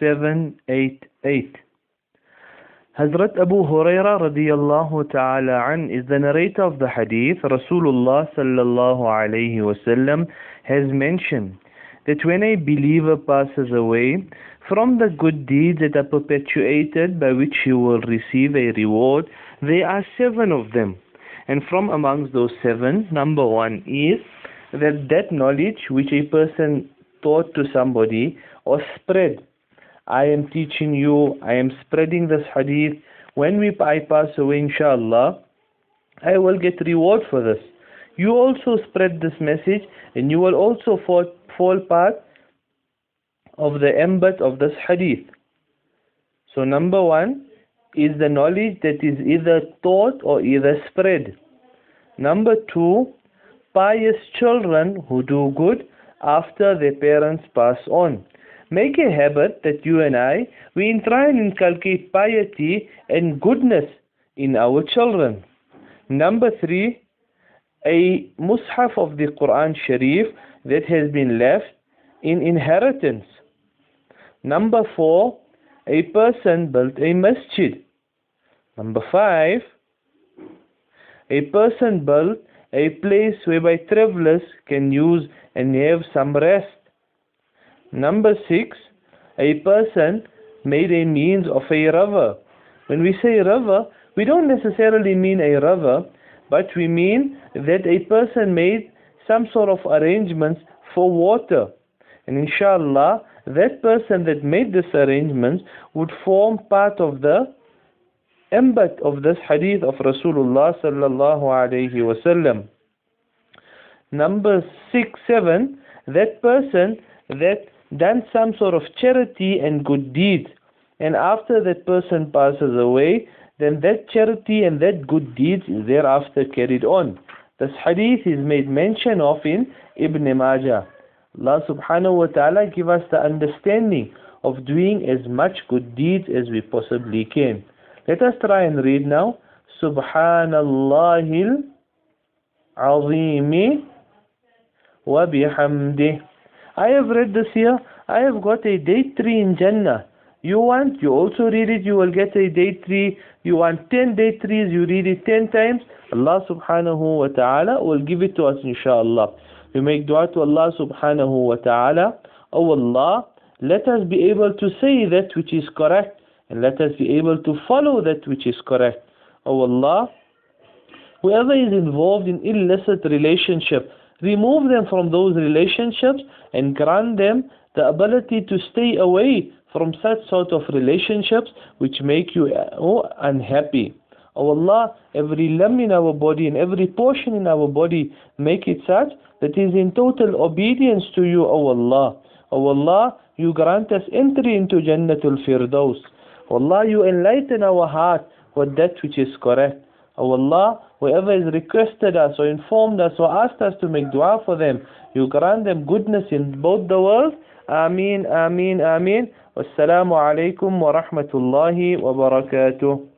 788. Hazrat Abu Huraira radiyallahu ta'ala an is the narrator of the hadith. Rasulullah sallallahu alayhi wasallam has mentioned that when a believer passes away from the good deeds that are perpetuated by which he will receive a reward, there are seven of them. And from amongst those seven, number one is that that knowledge which a person taught to somebody or spread I am teaching you, I am spreading this hadith. When we I pass away, inshallah, I will get reward for this. You also spread this message and you will also fall, fall part of the embed of this hadith. So number one is the knowledge that is either taught or either spread. Number two, pious children who do good after their parents pass on. Make a habit that you and I, we try and inculcate piety and goodness in our children. Number three, a mushaf of the Quran Sharif that has been left in inheritance. Number four, a person built a masjid. Number five, a person built a place whereby travelers can use and have some rest. Number six, a person made a means of a river. When we say river, we don't necessarily mean a river, but we mean that a person made some sort of arrangements for water. And inshallah, that person that made this arrangement would form part of the embed of this hadith of Rasulullah sallallahu alayhi wasallam. Number six, seven, that person that done some sort of charity and good deed, and after that person passes away, then that charity and that good deed is thereafter carried on. This hadith is made mention of in Ibn Majah. Allah subhanahu wa ta'ala give us the understanding of doing as much good deeds as we possibly can. Let us try and read now. Subhanallahil azimi wa bihamdih. I have read this here. I have got a date tree in Jannah. You want, you also read it, you will get a date tree. You want 10 date trees, you read it 10 times. Allah subhanahu wa ta'ala will give it to us inshallah. We make dua to Allah subhanahu wa ta'ala. Oh Allah, let us be able to say that which is correct and let us be able to follow that which is correct. Oh Allah, whoever is involved in illicit relationship, remove them from those relationships and grant them the ability to stay away from such sort of relationships which make you uh, oh, unhappy. Oh Allah, every limb in our body and every portion in our body, make it such that is in total obedience to you, O Allah. O Allah, you grant us entry into Jannatul Firdaus. O Allah, you enlighten our heart with that which is correct. O Allah, whoever has requested us or informed us or asked us to make dua for them, you grant them goodness in both the world. Ameen, Ameen, Ameen. Wassalamu alaikum wa rahmatullahi wa barakatuh.